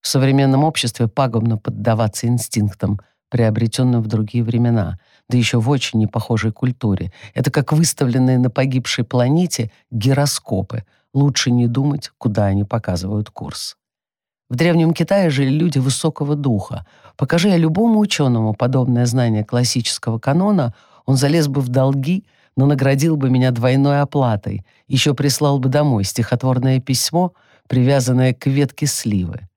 В современном обществе пагубно поддаваться инстинктам, приобретенным в другие времена, да еще в очень непохожей культуре. Это как выставленные на погибшей планете гироскопы. Лучше не думать, куда они показывают курс. В Древнем Китае жили люди высокого духа. Покажи я любому ученому подобное знание классического канона, он залез бы в долги, но наградил бы меня двойной оплатой, еще прислал бы домой стихотворное письмо, привязанное к ветке сливы.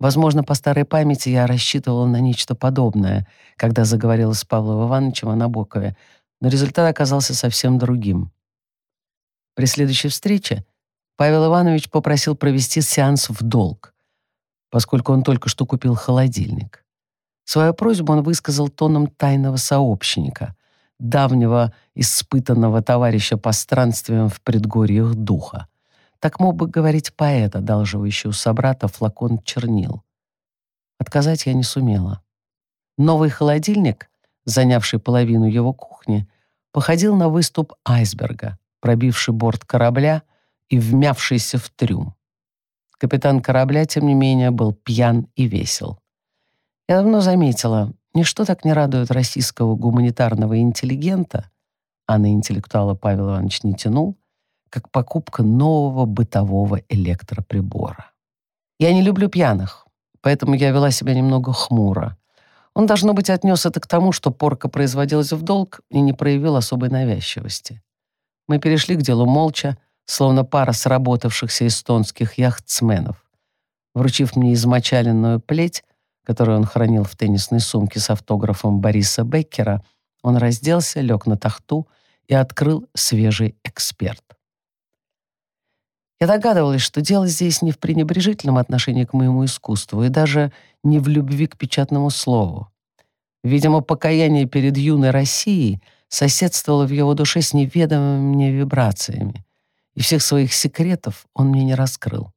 Возможно, по старой памяти я рассчитывала на нечто подобное, когда заговорила с Павлом Ивановичем о Набокове, но результат оказался совсем другим. При следующей встрече Павел Иванович попросил провести сеанс в долг, поскольку он только что купил холодильник. Свою просьбу он высказал тоном тайного сообщника, давнего испытанного товарища по странствиям в предгорьях духа. Так мог бы говорить поэт, одалживающий у собрата флакон чернил. Отказать я не сумела. Новый холодильник, занявший половину его кухни, походил на выступ айсберга, пробивший борт корабля и вмявшийся в трюм. Капитан корабля, тем не менее, был пьян и весел. Я давно заметила, ничто так не радует российского гуманитарного интеллигента, а на интеллектуала Павел Иванович не тянул, как покупка нового бытового электроприбора. Я не люблю пьяных, поэтому я вела себя немного хмуро. Он, должно быть, отнес это к тому, что порка производилась в долг и не проявил особой навязчивости. Мы перешли к делу молча, словно пара сработавшихся эстонских яхтсменов. Вручив мне измочаленную плеть, которую он хранил в теннисной сумке с автографом Бориса Беккера, он разделся, лег на тахту и открыл свежий эксперт. Я догадывалась, что дело здесь не в пренебрежительном отношении к моему искусству и даже не в любви к печатному слову. Видимо, покаяние перед юной Россией соседствовало в его душе с неведомыми мне вибрациями, и всех своих секретов он мне не раскрыл.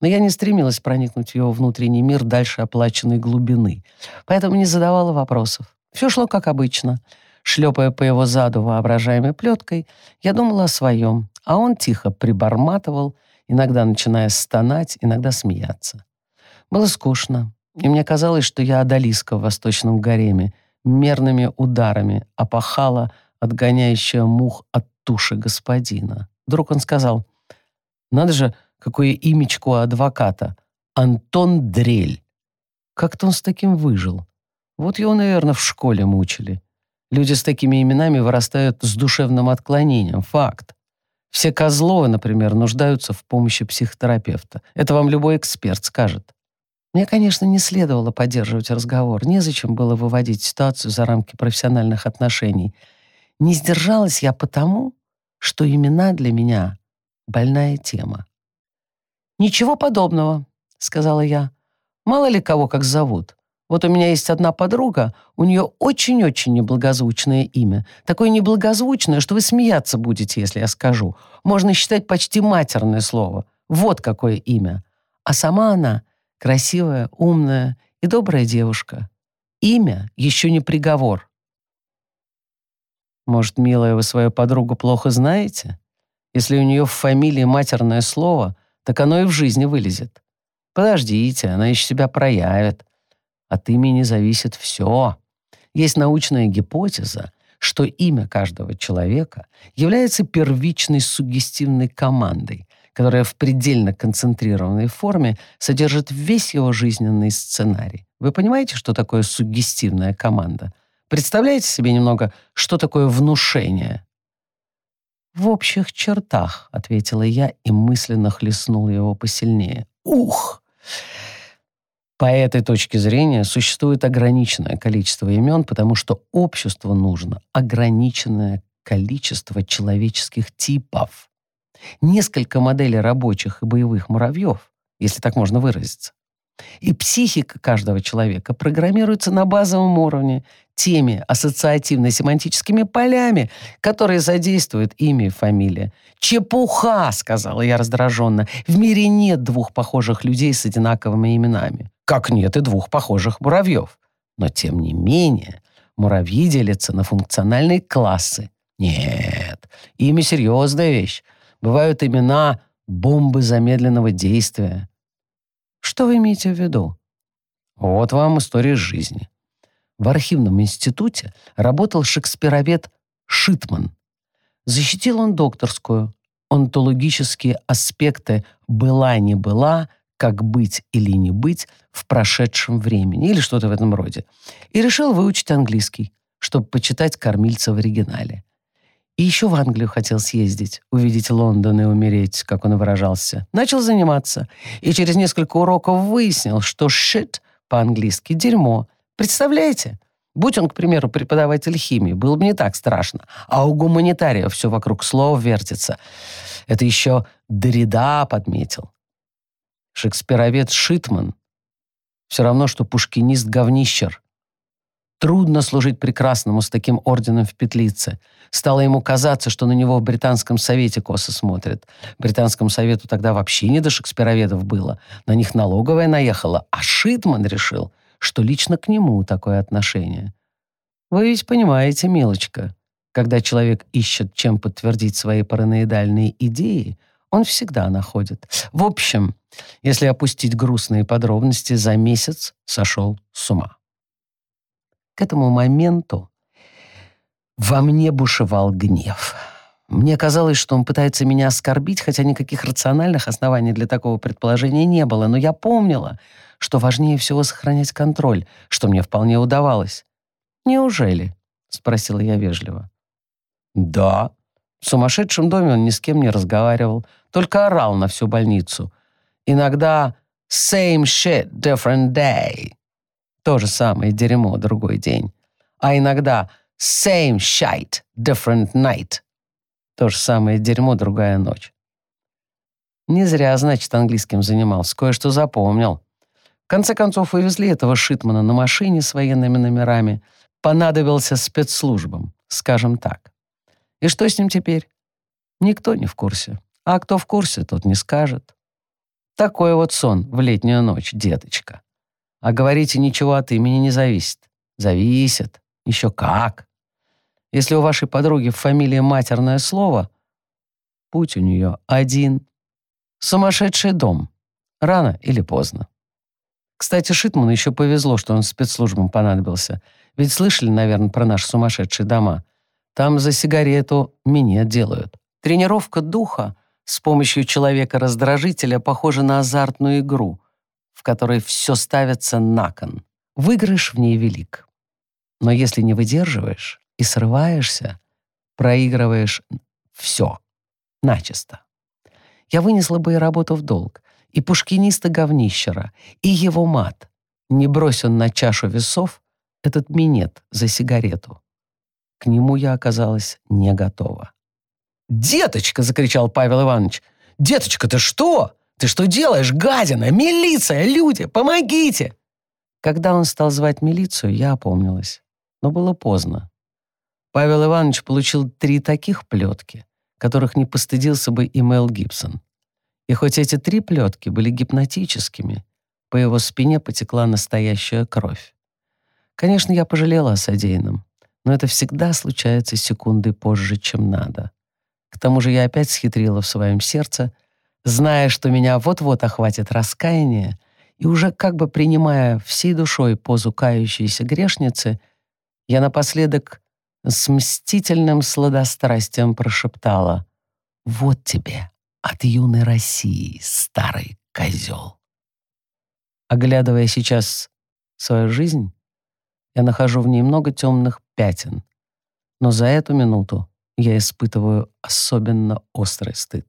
Но я не стремилась проникнуть в его внутренний мир дальше оплаченной глубины, поэтому не задавала вопросов. Все шло как обычно. Шлепая по его заду воображаемой плеткой, я думала о своем, а он тихо приборматывал, иногда начиная стонать, иногда смеяться. Было скучно, и мне казалось, что я одолиска в восточном гареме, мерными ударами опахала отгоняющая мух от туши господина. Вдруг он сказал, «Надо же, какое имечко у адвоката! Антон Дрель!» Как-то он с таким выжил. Вот его, наверное, в школе мучили. Люди с такими именами вырастают с душевным отклонением. Факт. Все Козловы, например, нуждаются в помощи психотерапевта. Это вам любой эксперт скажет. Мне, конечно, не следовало поддерживать разговор. Незачем было выводить ситуацию за рамки профессиональных отношений. Не сдержалась я потому, что имена для меня — больная тема. «Ничего подобного», — сказала я. «Мало ли кого как зовут. Вот у меня есть одна подруга, у нее очень-очень неблагозвучное имя. Такое неблагозвучное, что вы смеяться будете, если я скажу. Можно считать почти матерное слово. Вот какое имя. А сама она красивая, умная и добрая девушка. Имя еще не приговор. Может, милая, вы свою подругу плохо знаете? Если у нее в фамилии матерное слово, так оно и в жизни вылезет. Подождите, она еще себя проявит. От имени зависит все. Есть научная гипотеза, что имя каждого человека является первичной суггестивной командой, которая в предельно концентрированной форме содержит весь его жизненный сценарий. Вы понимаете, что такое суггестивная команда? Представляете себе немного, что такое внушение? «В общих чертах», — ответила я и мысленно хлестнула его посильнее. «Ух!» По этой точке зрения существует ограниченное количество имен, потому что обществу нужно ограниченное количество человеческих типов. Несколько моделей рабочих и боевых муравьев, если так можно выразиться. И психика каждого человека программируется на базовом уровне теми ассоциативно-семантическими полями, которые задействуют имя и фамилия. «Чепуха!» — сказала я раздраженно. «В мире нет двух похожих людей с одинаковыми именами как нет и двух похожих муравьев. Но тем не менее, муравьи делятся на функциональные классы. Нет, имя серьезная вещь. Бывают имена бомбы замедленного действия. Что вы имеете в виду? Вот вам история жизни. В архивном институте работал шекспировед Шитман. Защитил он докторскую, онтологические аспекты «была-не была», «как быть или не быть» в прошедшем времени или что-то в этом роде. И решил выучить английский, чтобы почитать «Кормильца» в оригинале. И еще в Англию хотел съездить, увидеть Лондон и умереть, как он выражался. Начал заниматься. И через несколько уроков выяснил, что «shit» по-английски «дерьмо». Представляете? Будь он, к примеру, преподаватель химии, было бы не так страшно. А у гуманитариев все вокруг слов вертится. Это еще Дорида подметил. Шекспировед Шитман все равно, что пушкинист-говнищер. Трудно служить прекрасному с таким орденом в петлице. Стало ему казаться, что на него в британском совете косо смотрят. Британскому совету тогда вообще не до шекспироведов было. На них налоговая наехала, а Шитман решил, что лично к нему такое отношение. Вы ведь понимаете, милочка, когда человек ищет, чем подтвердить свои параноидальные идеи, он всегда находит. В общем, если опустить грустные подробности, за месяц сошел с ума. К этому моменту во мне бушевал гнев. Мне казалось, что он пытается меня оскорбить, хотя никаких рациональных оснований для такого предположения не было. Но я помнила, что важнее всего сохранять контроль, что мне вполне удавалось. «Неужели?» — спросила я вежливо. «Да». В сумасшедшем доме он ни с кем не разговаривал, только орал на всю больницу. Иногда «same shit, different day». То же самое дерьмо, другой день. А иногда same shite, different night. То же самое дерьмо, другая ночь. Не зря, значит, английским занимался, кое-что запомнил. В конце концов, вывезли этого Шитмана на машине с военными номерами. Понадобился спецслужбам, скажем так. И что с ним теперь? Никто не в курсе. А кто в курсе, тот не скажет. Такой вот сон в летнюю ночь, деточка. А говорите, ничего от имени не зависит. Зависит. Еще как. Если у вашей подруги в фамилии матерное слово, путь у нее один. Сумасшедший дом. Рано или поздно. Кстати, Шитману еще повезло, что он спецслужбам понадобился. Ведь слышали, наверное, про наши сумасшедшие дома. Там за сигарету минет делают. Тренировка духа с помощью человека-раздражителя похожа на азартную игру в которой все ставится на кон. Выигрыш в ней велик. Но если не выдерживаешь и срываешься, проигрываешь все, начисто. Я вынесла бы и работу в долг, и пушкиниста-говнищера, и его мат. Не брось он на чашу весов этот минет за сигарету. Нему я оказалась не готова. «Деточка!» — закричал Павел Иванович. «Деточка, ты что? Ты что делаешь, гадина? Милиция, люди, помогите!» Когда он стал звать милицию, я опомнилась. Но было поздно. Павел Иванович получил три таких плетки, которых не постыдился бы и Мел Гибсон. И хоть эти три плетки были гипнотическими, по его спине потекла настоящая кровь. Конечно, я пожалела о содеянном, но это всегда случается секунды позже, чем надо. К тому же я опять схитрила в своем сердце — зная, что меня вот-вот охватит раскаяние, и уже как бы принимая всей душой позу кающейся грешницы, я напоследок с мстительным сладострастием прошептала «Вот тебе от юной России, старый козел». Оглядывая сейчас свою жизнь, я нахожу в ней много темных пятен, но за эту минуту я испытываю особенно острый стыд.